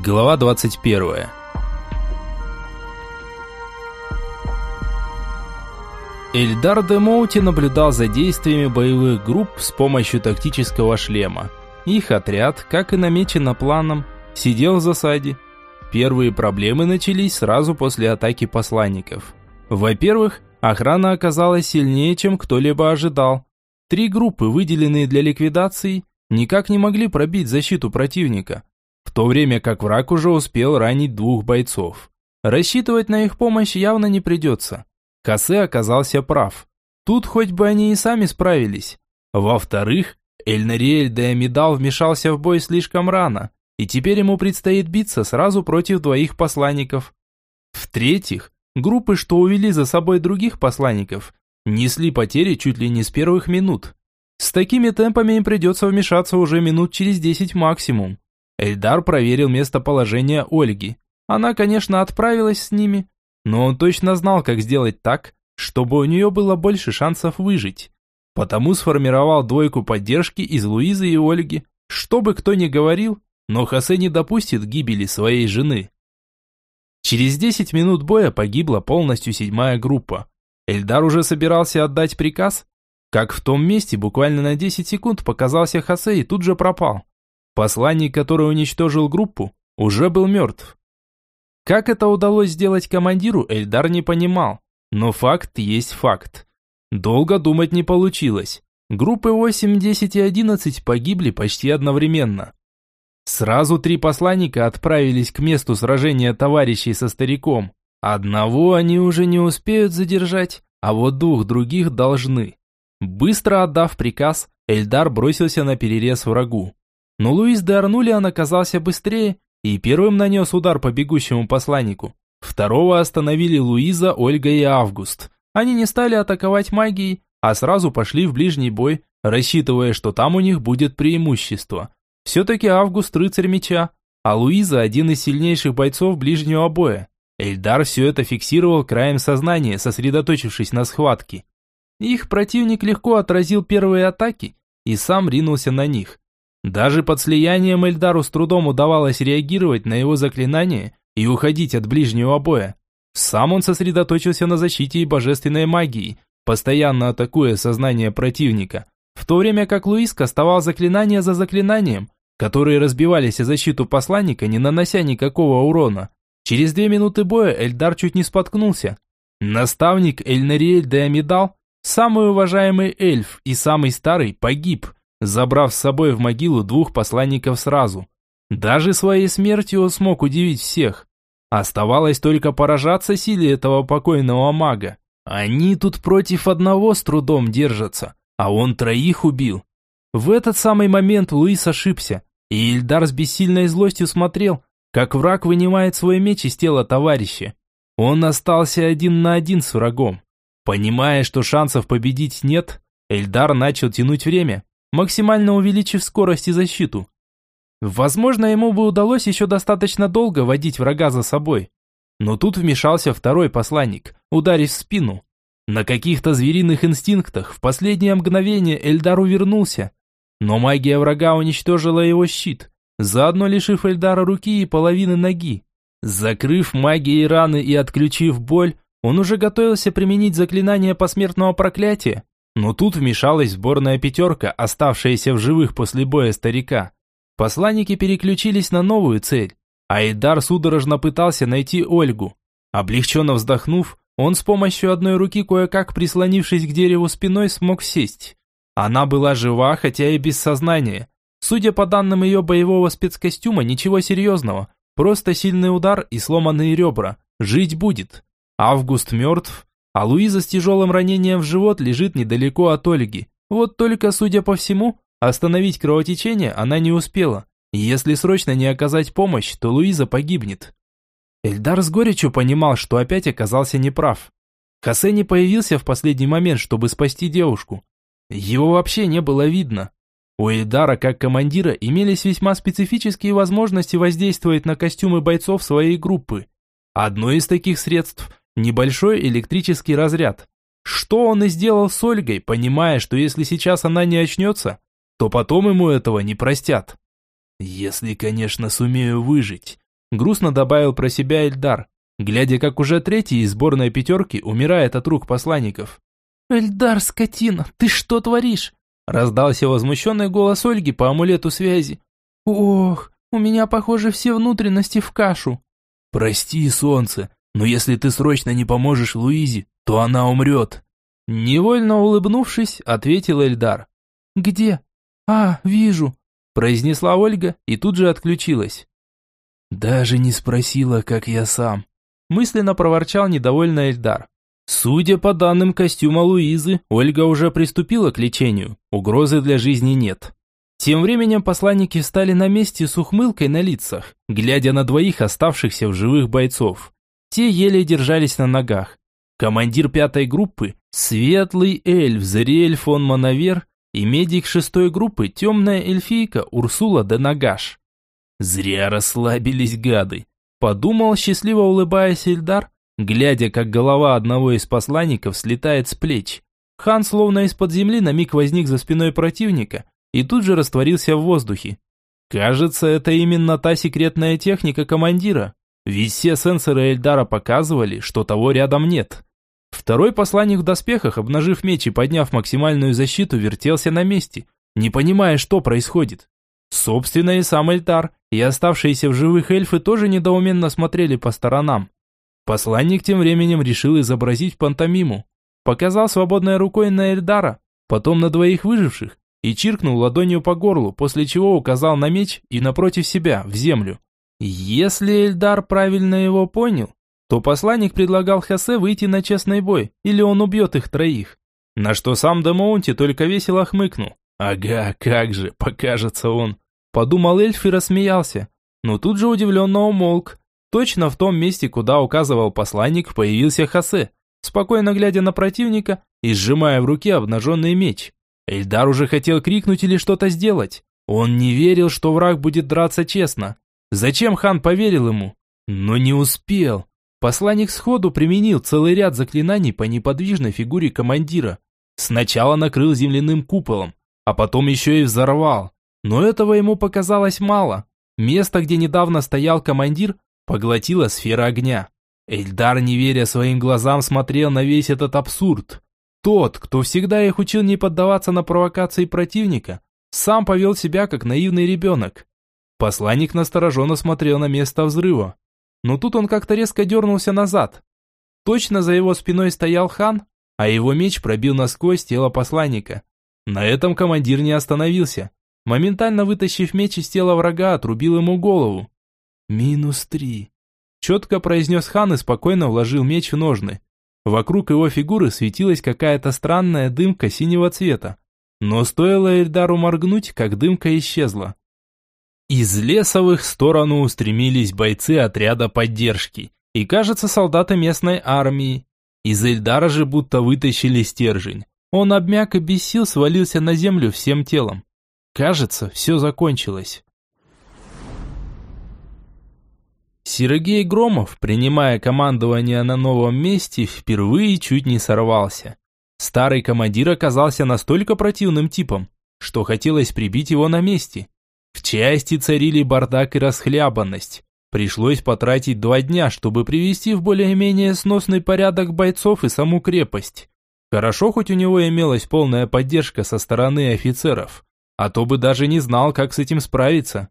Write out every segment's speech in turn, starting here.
Глава 21. Эльдар де Моути наблюдал за действиями боевых групп с помощью тактического шлема. Их отряд, как и намечено планом, сидел в засаде. Первые проблемы начались сразу после атаки посланников. Во-первых, охрана оказалась сильнее, чем кто-либо ожидал. Три группы, выделенные для ликвидации, никак не могли пробить защиту противника, в то время как враг уже успел ранить двух бойцов. Рассчитывать на их помощь явно не придется. Хосе оказался прав. Тут хоть бы они и сами справились. Во-вторых, Эльнариэль де Амидал вмешался в бой слишком рано, и теперь ему предстоит биться сразу против двоих посланников. В-третьих, группы, что увели за собой других посланников, несли потери чуть ли не с первых минут. С такими темпами им придется вмешаться уже минут через 10 максимум. Эльдар проверил местоположение Ольги. Она, конечно, отправилась с ними, но он точно знал, как сделать так, чтобы у нее было больше шансов выжить. Потому сформировал двойку поддержки из Луизы и Ольги. Что бы кто ни говорил, но Хосе не допустит гибели своей жены. Через 10 минут боя погибла полностью седьмая группа. Эльдар уже собирался отдать приказ, как в том месте буквально на 10 секунд показался Хосе и тут же пропал. Посланник, который уничтожил группу, уже был мертв. Как это удалось сделать командиру, Эльдар не понимал. Но факт есть факт. Долго думать не получилось. Группы 8, 10 и 11 погибли почти одновременно. Сразу три посланника отправились к месту сражения товарищей со стариком. Одного они уже не успеют задержать, а вот двух других должны. Быстро отдав приказ, Эльдар бросился на перерез врагу. Но Луис де Арнулиан оказался быстрее и первым нанес удар по бегущему посланнику. Второго остановили Луиза, Ольга и Август. Они не стали атаковать магией, а сразу пошли в ближний бой, рассчитывая, что там у них будет преимущество. Все-таки Август рыцарь меча, а Луиза один из сильнейших бойцов ближнего боя. Эльдар все это фиксировал краем сознания, сосредоточившись на схватке. Их противник легко отразил первые атаки и сам ринулся на них. Даже под слиянием Эльдару с трудом удавалось реагировать на его заклинание и уходить от ближнего боя. Сам он сосредоточился на защите и божественной магии, постоянно атакуя сознание противника, в то время как Луис кастовал заклинания за заклинанием, которые разбивались о защиту посланника, не нанося никакого урона. Через две минуты боя Эльдар чуть не споткнулся. Наставник Эльнариэль де Амидал Самый уважаемый эльф и самый старый погиб, забрав с собой в могилу двух посланников сразу. Даже своей смертью он смог удивить всех. Оставалось только поражаться силе этого покойного мага. Они тут против одного с трудом держатся, а он троих убил. В этот самый момент Луис ошибся, и Ильдар с бессильной злостью смотрел, как враг вынимает свой меч из тела товарища. Он остался один на один с врагом. Понимая, что шансов победить нет, Эльдар начал тянуть время, максимально увеличив скорость и защиту. Возможно, ему бы удалось еще достаточно долго водить врага за собой. Но тут вмешался второй посланник, ударив в спину. На каких-то звериных инстинктах в последнее мгновение Эльдар увернулся. Но магия врага уничтожила его щит, заодно лишив Эльдара руки и половины ноги. Закрыв магией раны и отключив боль, он уже готовился применить заклинание посмертного проклятия, но тут вмешалась сборная пятерка, оставшаяся в живых после боя старика. Посланники переключились на новую цель, а Эйдар судорожно пытался найти Ольгу. Облегченно вздохнув, он с помощью одной руки, кое-как прислонившись к дереву спиной, смог сесть. Она была жива, хотя и без сознания. Судя по данным ее боевого спецкостюма, ничего серьезного, просто сильный удар и сломанные ребра. Жить будет. Август мертв, а Луиза с тяжелым ранением в живот лежит недалеко от Ольги. Вот только, судя по всему, остановить кровотечение она не успела. если срочно не оказать помощь, то Луиза погибнет. Эльдар с горечью понимал, что опять оказался неправ. Хосе не появился в последний момент, чтобы спасти девушку. Его вообще не было видно. У Эльдара, как командира, имелись весьма специфические возможности воздействовать на костюмы бойцов своей группы. Одно из таких средств – небольшой электрический разряд. Что он и сделал с Ольгой, понимая, что если сейчас она не очнется, то потом ему этого не простят. «Если, конечно, сумею выжить», грустно добавил про себя Эльдар, глядя, как уже третий из сборной пятерки умирает от рук посланников. «Эльдар, скотина, ты что творишь?» Раздался возмущенный голос Ольги по амулету связи. «Ох, у меня, похоже, все внутренности в кашу». «Прости, солнце, но если ты срочно не поможешь Луизе, то она умрет». Невольно улыбнувшись, ответил Эльдар. «Где?» «А, вижу», – произнесла Ольга и тут же отключилась. «Даже не спросила, как я сам», – мысленно проворчал недовольный Эльдар. Судя по данным костюма Луизы, Ольга уже приступила к лечению, угрозы для жизни нет. Тем временем посланники встали на месте с ухмылкой на лицах, глядя на двоих оставшихся в живых бойцов. Те еле держались на ногах. Командир пятой группы, светлый эльф Зариэль фон Манавер и медик шестой группы, темная эльфийка Урсула де Нагаш. Зря расслабились гады, подумал, счастливо улыбаясь Эльдар, глядя, как голова одного из посланников слетает с плеч. Хан словно из-под земли на миг возник за спиной противника и тут же растворился в воздухе. Кажется, это именно та секретная техника командира, ведь все сенсоры Эльдара показывали, что того рядом нет. Второй посланник в доспехах, обнажив меч и подняв максимальную защиту, вертелся на месте, не понимая, что происходит. Собственно, и сам Эльтар, и оставшиеся в живых эльфы тоже недоуменно смотрели по сторонам. Посланник тем временем решил изобразить пантомиму. Показал свободной рукой на Эльдара, потом на двоих выживших, и чиркнул ладонью по горлу, после чего указал на меч и напротив себя, в землю. Если Эльдар правильно его понял, то посланник предлагал Хосе выйти на честный бой, или он убьет их троих. На что сам Демоунти только весело хмыкнул. «Ага, как же, покажется он!» Подумал эльф и рассмеялся, но тут же удивленно умолк, Точно в том месте, куда указывал посланник, появился Хосе, спокойно глядя на противника и сжимая в руке обнаженный меч. Эльдар уже хотел крикнуть или что-то сделать. Он не верил, что враг будет драться честно. Зачем хан поверил ему? Но не успел. Посланник сходу применил целый ряд заклинаний по неподвижной фигуре командира. Сначала накрыл земляным куполом, а потом еще и взорвал. Но этого ему показалось мало. Место, где недавно стоял командир, поглотила сфера огня. Эльдар, не веря своим глазам, смотрел на весь этот абсурд. Тот, кто всегда их учил не поддаваться на провокации противника, сам повел себя как наивный ребенок. Посланник настороженно смотрел на место взрыва. Но тут он как-то резко дернулся назад. Точно за его спиной стоял хан, а его меч пробил насквозь тело посланника. На этом командир не остановился. Моментально вытащив меч из тела врага, отрубил ему голову. «Минус три», – четко произнес хан и спокойно вложил меч в ножны. Вокруг его фигуры светилась какая-то странная дымка синего цвета. Но стоило Эльдару моргнуть, как дымка исчезла. Из леса в их сторону устремились бойцы отряда поддержки и, кажется, солдаты местной армии. Из Эльдара же будто вытащили стержень. Он обмяк и без сил свалился на землю всем телом. Кажется, все закончилось. Сергей Громов, принимая командование на новом месте, впервые чуть не сорвался. Старый командир оказался настолько противным типом, что хотелось прибить его на месте. В части царили бардак и расхлябанность. Пришлось потратить два дня, чтобы привести в более-менее сносный порядок бойцов и саму крепость. Хорошо, хоть у него имелась полная поддержка со стороны офицеров, а то бы даже не знал, как с этим справиться.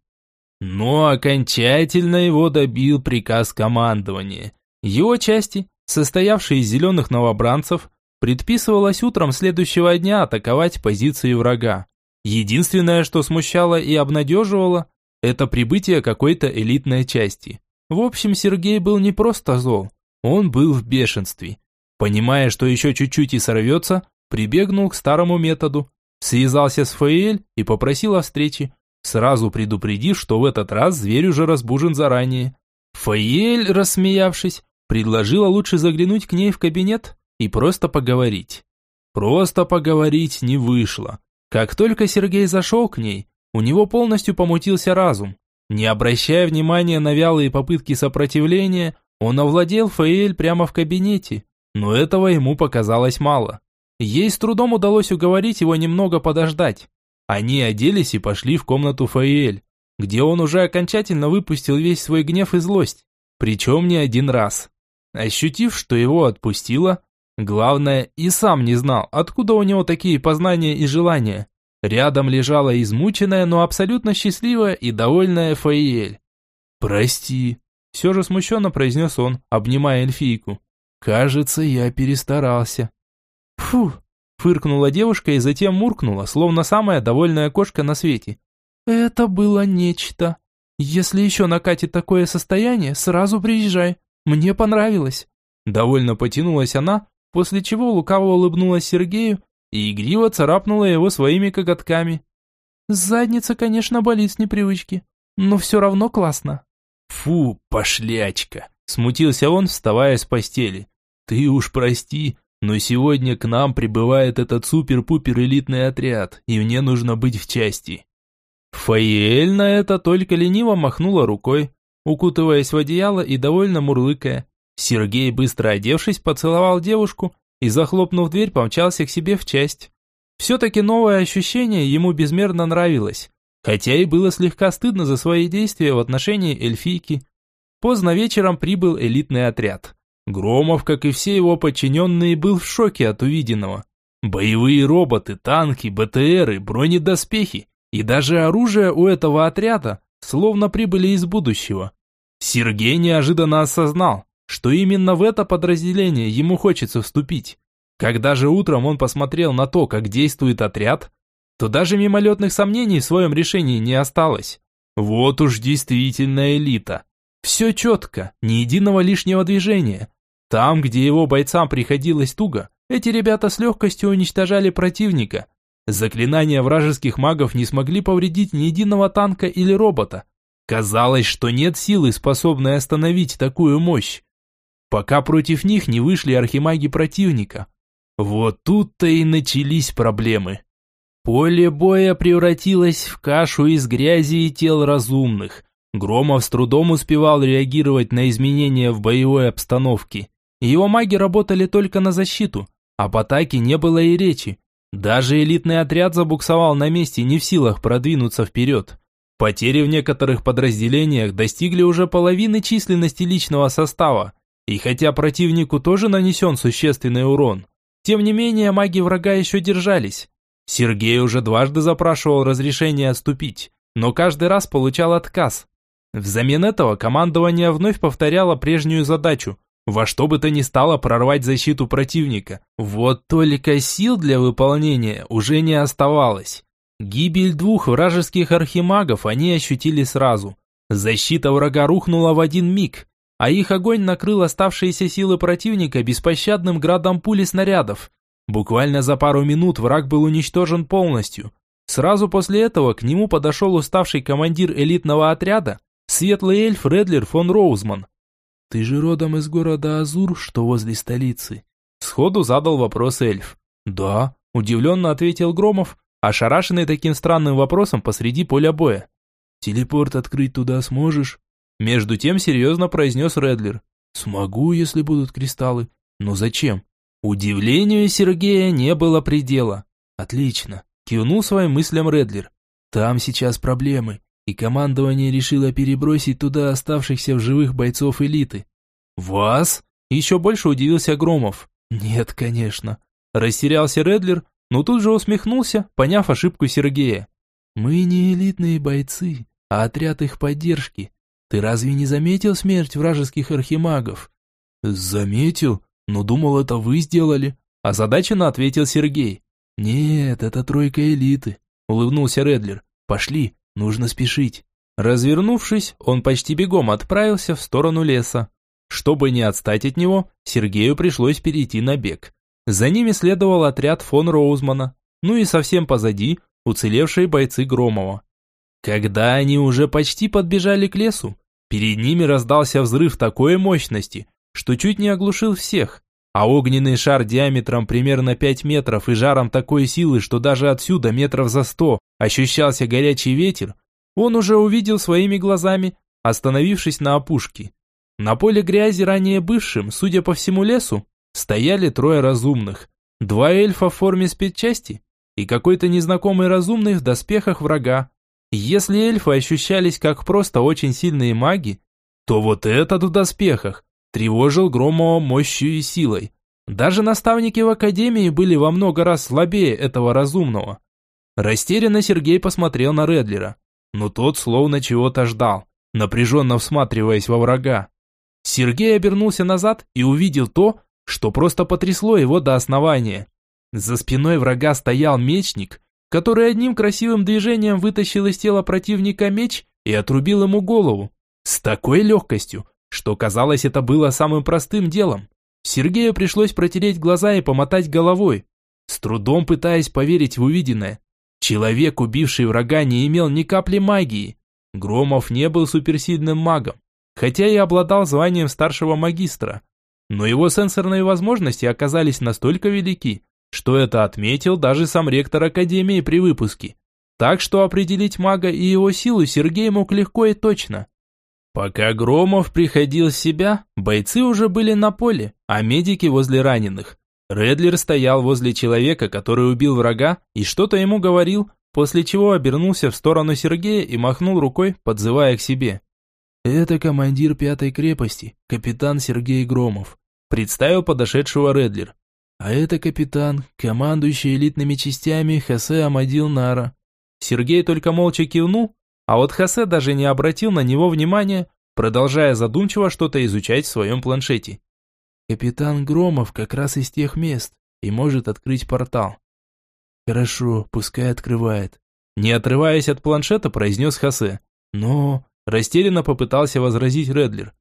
Но окончательно его добил приказ командования. Его части, состоявшие из зеленых новобранцев, предписывалось утром следующего дня атаковать позиции врага. Единственное, что смущало и обнадеживало, это прибытие какой-то элитной части. В общем, Сергей был не просто зол, он был в бешенстве. Понимая, что еще чуть-чуть и сорвется, прибегнул к старому методу, связался с Фаэль и попросил о встрече, сразу предупредив, что в этот раз зверь уже разбужен заранее. Фаэль, рассмеявшись, предложила лучше заглянуть к ней в кабинет и просто поговорить. Просто поговорить не вышло. Как только Сергей зашел к ней, у него полностью помутился разум. Не обращая внимания на вялые попытки сопротивления, он овладел Фаэль прямо в кабинете, но этого ему показалось мало. Ей с трудом удалось уговорить его немного подождать. Они оделись и пошли в комнату Фаэль, где он уже окончательно выпустил весь свой гнев и злость, причем не один раз. Ощутив, что его отпустило, главное, и сам не знал, откуда у него такие познания и желания. Рядом лежала измученная, но абсолютно счастливая и довольная Фаиэль. «Прости», – все же смущенно произнес он, обнимая эльфийку. «Кажется, я перестарался». «Фу!» – фыркнула девушка и затем муркнула, словно самая довольная кошка на свете. «Это было нечто. Если еще накатит такое состояние, сразу приезжай. Мне понравилось». Довольно потянулась она, после чего лукаво улыбнулась Сергею и игриво царапнула его своими коготками. «Задница, конечно, болит с непривычки, но все равно классно». «Фу, пошлячка!» – смутился он, вставая с постели. «Ты уж прости, но сегодня к нам прибывает этот супер-пупер элитный отряд, и мне нужно быть в части». Фаиэль на это только лениво махнула рукой, укутываясь в одеяло и довольно мурлыкая. Сергей, быстро одевшись, поцеловал девушку и, захлопнув дверь, помчался к себе в часть. Все-таки новое ощущение ему безмерно нравилось, хотя и было слегка стыдно за свои действия в отношении эльфийки. Поздно вечером прибыл элитный отряд. Громов, как и все его подчиненные, был в шоке от увиденного. Боевые роботы, танки, БТРы, бронедоспехи и даже оружие у этого отряда словно прибыли из будущего. Сергей неожиданно осознал, что именно в это подразделение ему хочется вступить. Когда же утром он посмотрел на то, как действует отряд, то даже мимолетных сомнений в своем решении не осталось. Вот уж действительно элита. Все четко, ни единого лишнего движения. Там, где его бойцам приходилось туго, эти ребята с легкостью уничтожали противника. Заклинания вражеских магов не смогли повредить ни единого танка или робота. Казалось, что нет силы, способной остановить такую мощь пока против них не вышли архимаги противника. Вот тут-то и начались проблемы. Поле боя превратилось в кашу из грязи и тел разумных. Громов с трудом успевал реагировать на изменения в боевой обстановке. Его маги работали только на защиту, об атаке не было и речи. Даже элитный отряд забуксовал на месте, не в силах продвинуться вперед. Потери в некоторых подразделениях достигли уже половины численности личного состава. И хотя противнику тоже нанесен существенный урон, тем не менее маги врага еще держались. Сергей уже дважды запрашивал разрешение отступить, но каждый раз получал отказ. Взамен этого командование вновь повторяло прежнюю задачу – во что бы то ни стало прорвать защиту противника. Вот только сил для выполнения уже не оставалось. Гибель двух вражеских архимагов они ощутили сразу. Защита врага рухнула в один миг, а их огонь накрыл оставшиеся силы противника беспощадным градом пули снарядов. Буквально за пару минут враг был уничтожен полностью. Сразу после этого к нему подошел уставший командир элитного отряда, светлый эльф Редлер фон Роузман. «Ты же родом из города Азур, что возле столицы?» Сходу задал вопрос эльф. «Да», – удивленно ответил Громов, ошарашенный таким странным вопросом посреди поля боя. «Телепорт открыть туда сможешь?» Между тем серьезно произнес Редлер. «Смогу, если будут кристаллы. Но зачем?» Удивлению Сергея не было предела. «Отлично», – кивнул своим мыслям Редлер. «Там сейчас проблемы, и командование решило перебросить туда оставшихся в живых бойцов элиты». «Вас?» – еще больше удивился Громов. «Нет, конечно». Растерялся Редлер, но тут же усмехнулся, поняв ошибку Сергея. «Мы не элитные бойцы, а отряд их поддержки. Ты разве не заметил смерть вражеских архимагов? Заметил, но думал, это вы сделали. Озадаченно ответил Сергей. Нет, это тройка элиты, улыбнулся Редлер. Пошли, нужно спешить. Развернувшись, он почти бегом отправился в сторону леса. Чтобы не отстать от него, Сергею пришлось перейти на бег. За ними следовал отряд фон Роузмана, ну и совсем позади уцелевшие бойцы Громова. Когда они уже почти подбежали к лесу, Перед ними раздался взрыв такой мощности, что чуть не оглушил всех, а огненный шар диаметром примерно 5 метров и жаром такой силы, что даже отсюда метров за 100 ощущался горячий ветер, он уже увидел своими глазами, остановившись на опушке. На поле грязи, ранее бывшим, судя по всему лесу, стояли трое разумных. Два эльфа в форме спецчасти и какой-то незнакомый разумный в доспехах врага. Если эльфы ощущались как просто очень сильные маги, то вот этот в доспехах тревожил Громова мощью и силой. Даже наставники в академии были во много раз слабее этого разумного. Растерянно Сергей посмотрел на Редлера, но тот словно чего-то ждал, напряженно всматриваясь во врага. Сергей обернулся назад и увидел то, что просто потрясло его до основания. За спиной врага стоял мечник, который одним красивым движением вытащил из тела противника меч и отрубил ему голову. С такой легкостью, что казалось это было самым простым делом. Сергею пришлось протереть глаза и помотать головой, с трудом пытаясь поверить в увиденное. Человек, убивший врага, не имел ни капли магии. Громов не был суперсильным магом, хотя и обладал званием старшего магистра. Но его сенсорные возможности оказались настолько велики, что это отметил даже сам ректор Академии при выпуске. Так что определить мага и его силу Сергей мог легко и точно. Пока Громов приходил в себя, бойцы уже были на поле, а медики возле раненых. Редлер стоял возле человека, который убил врага, и что-то ему говорил, после чего обернулся в сторону Сергея и махнул рукой, подзывая к себе. «Это командир пятой крепости, капитан Сергей Громов», представил подошедшего Редлер. «А это капитан, командующий элитными частями Хосе Амадил Нара». Сергей только молча кивнул, а вот Хосе даже не обратил на него внимания, продолжая задумчиво что-то изучать в своем планшете. Капитан Громов как раз из тех мест и может открыть портал. Хорошо, пускай открывает. Не отрываясь от планшета, произнес Хосе. Но... Растерянно попытался возразить Редлер.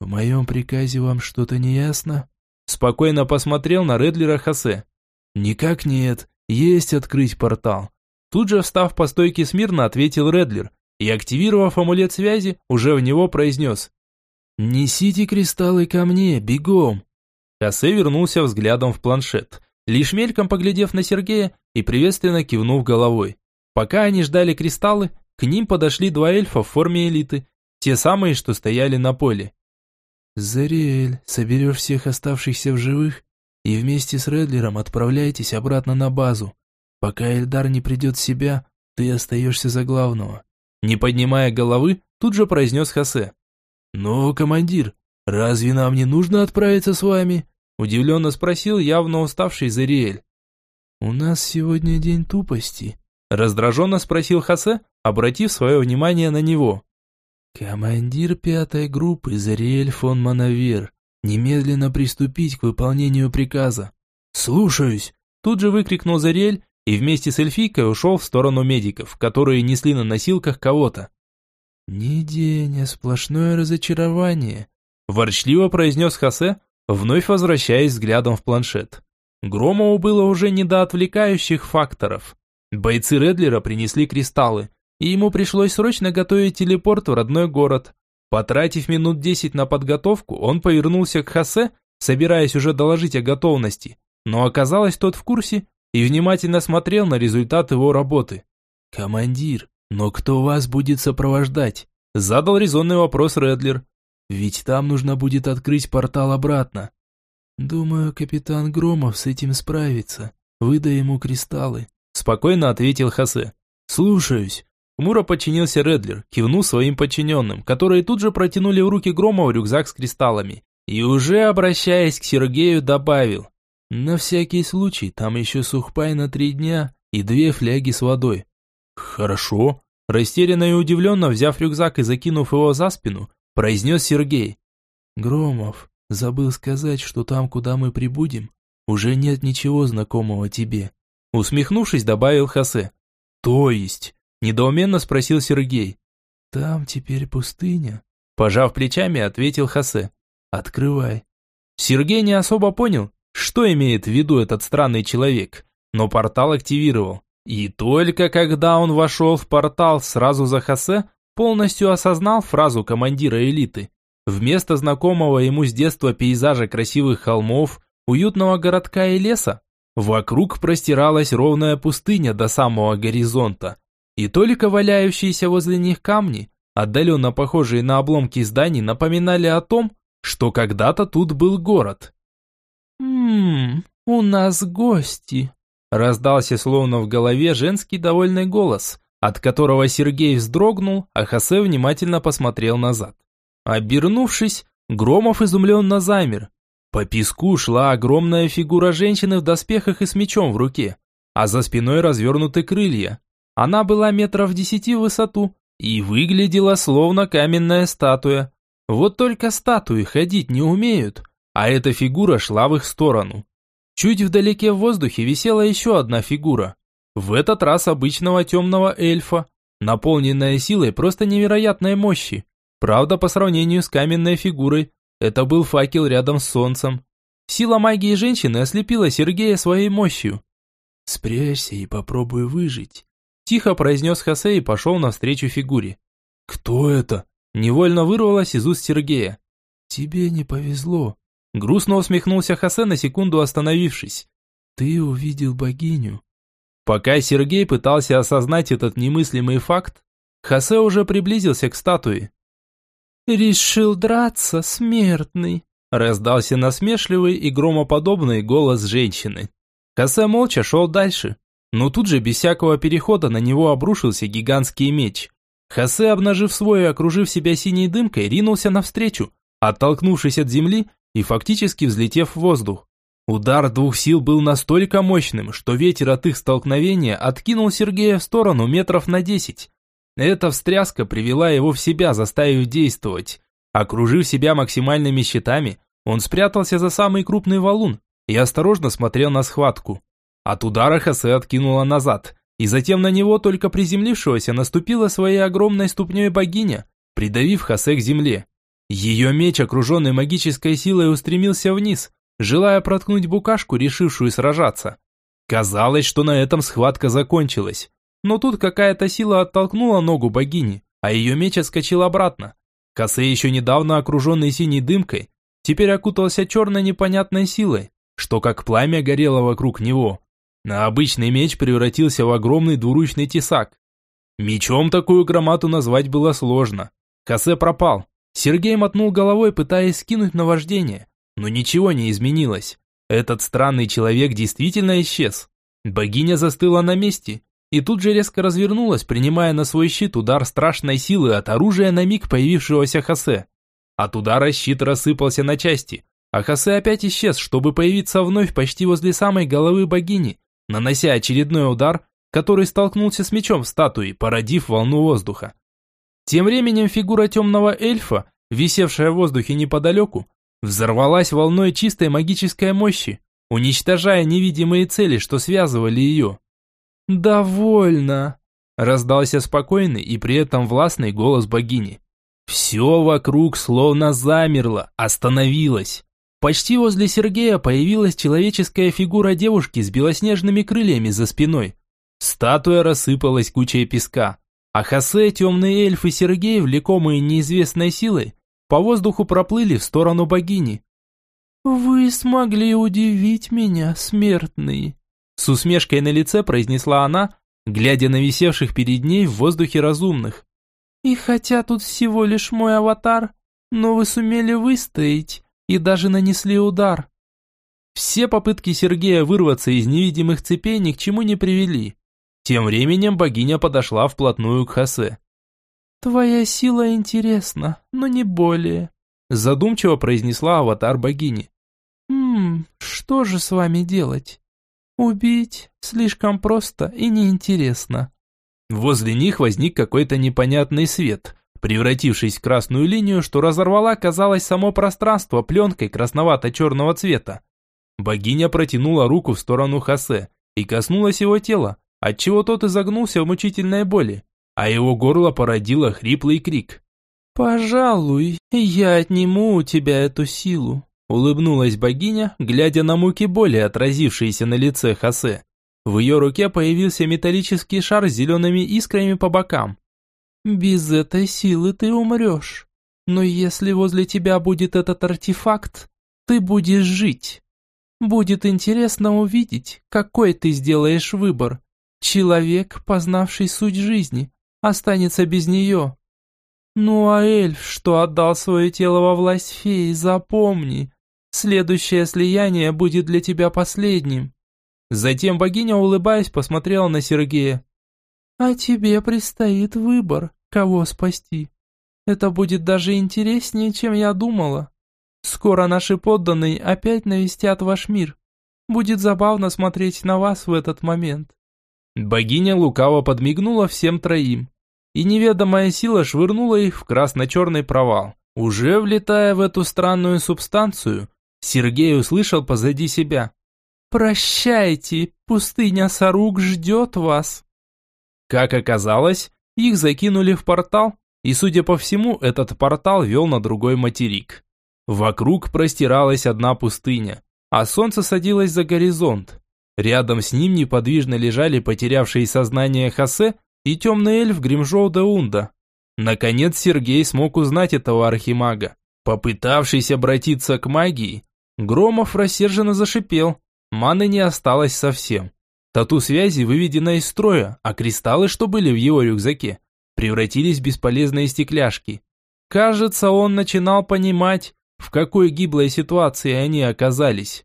В моем приказе вам что-то не ясно? Спокойно посмотрел на Редлера Хосе. Никак нет, есть открыть портал. Тут же, встав по стойке смирно, ответил Редлер, и, активировав амулет связи, уже в него произнес «Несите кристаллы ко мне, бегом!» Хосе вернулся взглядом в планшет, лишь мельком поглядев на Сергея и приветственно кивнув головой. Пока они ждали кристаллы, к ним подошли два эльфа в форме элиты, те самые, что стояли на поле. «Зариэль, соберешь всех оставшихся в живых и вместе с Редлером отправляйтесь обратно на базу. Пока Эльдар не придет в себя, ты остаешься за главного. Не поднимая головы, тут же произнес Хосе. «Но, командир, разве нам не нужно отправиться с вами?» Удивленно спросил явно уставший Зариэль. «У нас сегодня день тупости», раздраженно спросил Хосе, обратив свое внимание на него. «Командир пятой группы Зариэль фон Манавер, немедленно приступить к выполнению приказа». «Слушаюсь!» Тут же выкрикнул Зариэль и вместе с эльфийкой ушел в сторону медиков, которые несли на носилках кого-то. «Не день, а сплошное разочарование», – ворчливо произнес Хосе, вновь возвращаясь взглядом в планшет. Громову было уже не до отвлекающих факторов. Бойцы Редлера принесли кристаллы, и ему пришлось срочно готовить телепорт в родной город. Потратив минут десять на подготовку, он повернулся к Хосе, собираясь уже доложить о готовности, но оказалось тот в курсе и внимательно смотрел на результат его работы. «Командир, но кто вас будет сопровождать?» Задал резонный вопрос Редлер. «Ведь там нужно будет открыть портал обратно». «Думаю, капитан Громов с этим справится. Выдай ему кристаллы», спокойно ответил Хосе. «Слушаюсь». Мура подчинился Редлер, кивнув своим подчиненным, которые тут же протянули в руки Громова рюкзак с кристаллами. И уже обращаясь к Сергею, добавил. На всякий случай, там еще сухпай на три дня и две фляги с водой. Хорошо. Растерянно и удивленно, взяв рюкзак и закинув его за спину, произнес Сергей. Громов, забыл сказать, что там, куда мы прибудем, уже нет ничего знакомого тебе. Усмехнувшись, добавил Хосе. То есть? Недоуменно спросил Сергей. Там теперь пустыня. Пожав плечами, ответил Хосе. Открывай. Сергей не особо понял, что имеет в виду этот странный человек? Но портал активировал. И только когда он вошел в портал сразу за Хосе, полностью осознал фразу командира элиты. Вместо знакомого ему с детства пейзажа красивых холмов, уютного городка и леса, вокруг простиралась ровная пустыня до самого горизонта. И только валяющиеся возле них камни, отдаленно похожие на обломки зданий, напоминали о том, что когда-то тут был город. «Ммм, у нас гости», – раздался словно в голове женский довольный голос, от которого Сергей вздрогнул, а Хосе внимательно посмотрел назад. Обернувшись, Громов изумленно замер. По песку шла огромная фигура женщины в доспехах и с мечом в руке, а за спиной развернуты крылья. Она была метров десяти в высоту и выглядела словно каменная статуя. Вот только статуи ходить не умеют, а эта фигура шла в их сторону. Чуть вдалеке в воздухе висела еще одна фигура. В этот раз обычного темного эльфа, наполненная силой просто невероятной мощи. Правда, по сравнению с каменной фигурой, это был факел рядом с солнцем. Сила магии женщины ослепила Сергея своей мощью. «Спрячься и попробуй выжить», – тихо произнес Хосе и пошел навстречу фигуре. «Кто это?» – невольно вырвалось из уст Сергея. «Тебе не повезло», – грустно усмехнулся Хосе на секунду остановившись. «Ты увидел богиню». Пока Сергей пытался осознать этот немыслимый факт, Хосе уже приблизился к статуе. «Решил драться, смертный!» Раздался насмешливый и громоподобный голос женщины. Хосе молча шел дальше, но тут же без всякого перехода на него обрушился гигантский меч. Хосе, обнажив свой и окружив себя синей дымкой, ринулся навстречу, оттолкнувшись от земли и фактически взлетев в воздух. Удар двух сил был настолько мощным, что ветер от их столкновения откинул Сергея в сторону метров на десять. Эта встряска привела его в себя, заставив действовать. Окружив себя максимальными щитами, он спрятался за самый крупный валун и осторожно смотрел на схватку. От удара Хосе откинула назад, и затем на него, только приземлившегося, наступила своей огромной ступней богиня, придавив Хосе к земле. Ее меч, окруженный магической силой, устремился вниз, желая проткнуть букашку, решившую сражаться. Казалось, что на этом схватка закончилась. Но тут какая-то сила оттолкнула ногу богини, а ее меч отскочил обратно. Косе, еще недавно окруженный синей дымкой, теперь окутался черной непонятной силой, что как пламя горело вокруг него. На обычный меч превратился в огромный двуручный тесак. Мечом такую громату назвать было сложно. Косе пропал. Сергей мотнул головой, пытаясь скинуть наваждение, но ничего не изменилось. Этот странный человек действительно исчез. Богиня застыла на месте, и тут же резко развернулась, принимая на свой щит удар страшной силы от оружия на миг появившегося Хосе. От удара щит рассыпался на части, а Хосе опять исчез, чтобы появиться вновь почти возле самой головы богини, нанося очередной удар, который столкнулся с мечом статуи, породив волну воздуха. Тем временем фигура темного эльфа, висевшая в воздухе неподалеку, взорвалась волной чистой магической мощи, уничтожая невидимые цели, что связывали ее. «Довольно!» – раздался спокойный и при этом властный голос богини. Все вокруг словно замерло, остановилось. Почти возле Сергея появилась человеческая фигура девушки с белоснежными крыльями за спиной. Статуя рассыпалась кучей песка, а Хосе, темный эльф и Сергей, влекомые неизвестной силой, по воздуху проплыли в сторону богини. «Вы смогли удивить меня, смертный», с усмешкой на лице произнесла она, глядя на висевших перед ней в воздухе разумных. «И хотя тут всего лишь мой аватар, но вы сумели выстоять и даже нанесли удар». Все попытки Сергея вырваться из невидимых цепей ни к чему не привели. Тем временем богиня подошла вплотную к Хосе. «Твоя сила интересна, но не более», задумчиво произнесла аватар богини. «Ммм, что же с вами делать? Убить слишком просто и неинтересно. Возле них возник какой-то непонятный свет, превратившись в красную линию, что разорвала, казалось, само пространство пленкой красновато-черного цвета. Богиня протянула руку в сторону Хосе и коснулась его тела, отчего тот изогнулся в мучительной боли, а его горло породило хриплый крик. «Пожалуй, я отниму у тебя эту силу. Улыбнулась богиня, глядя на муки боли, отразившиеся на лице Хосе. В ее руке появился металлический шар с зелеными искрами по бокам. «Без этой силы ты умрешь. Но если возле тебя будет этот артефакт, ты будешь жить. Будет интересно увидеть, какой ты сделаешь выбор. Человек, познавший суть жизни, останется без нее. Ну а эльф, что отдал свое тело во власть феи, запомни, Следующее слияние будет для тебя последним». Затем богиня, улыбаясь, посмотрела на Сергея. А тебе предстоит выбор, кого спасти. Это будет даже интереснее, чем я думала. Скоро наши подданные опять навестят ваш мир. Будет забавно смотреть на вас в этот момент». Богиня лукаво подмигнула всем троим, и неведомая сила швырнула их в красно-черный провал. Уже влетая в эту странную субстанцию, Сергей услышал позади себя. «Прощайте, пустыня Сарук ждет вас». Как оказалось, их закинули в портал, и, судя по всему, этот портал вел на другой материк. Вокруг простиралась одна пустыня, а солнце садилось за горизонт. Рядом с ним неподвижно лежали потерявшие сознание Хосе и темный эльф Гримжоу де. Наконец Сергей смог узнать этого архимага. Попытавшись обратиться к магии, Громов рассерженно зашипел. Маны не осталось совсем. Тату связи выведена из строя, а кристаллы, что были в его рюкзаке, превратились в бесполезные стекляшки. Кажется, он начинал понимать, в какой гиблой ситуации они оказались.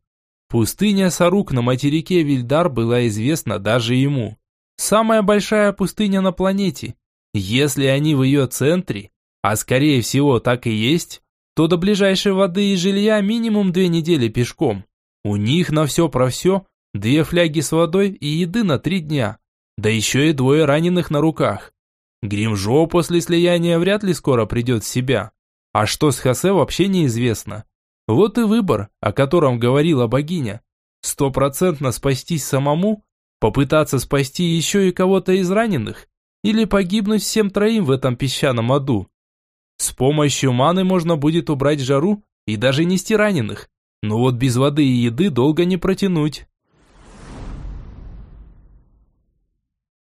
Пустыня Сарук на материке Вильдар была известна даже ему. Самая большая пустыня на планете. Если они в ее центре, а скорее всего так и есть, то до ближайшей воды и жилья минимум две недели пешком. У них на все про все две фляги с водой и еды на три дня. Да еще и двое раненых на руках. Гримжо после слияния вряд ли скоро придет в себя. А что с Хосе вообще неизвестно. Вот и выбор, о котором говорила богиня. Стопроцентно спастись самому, попытаться спасти еще и кого-то из раненых, или погибнуть всем троим в этом песчаном аду. С помощью маны можно будет убрать жару и даже нести раненых, но вот без воды и еды долго не протянуть.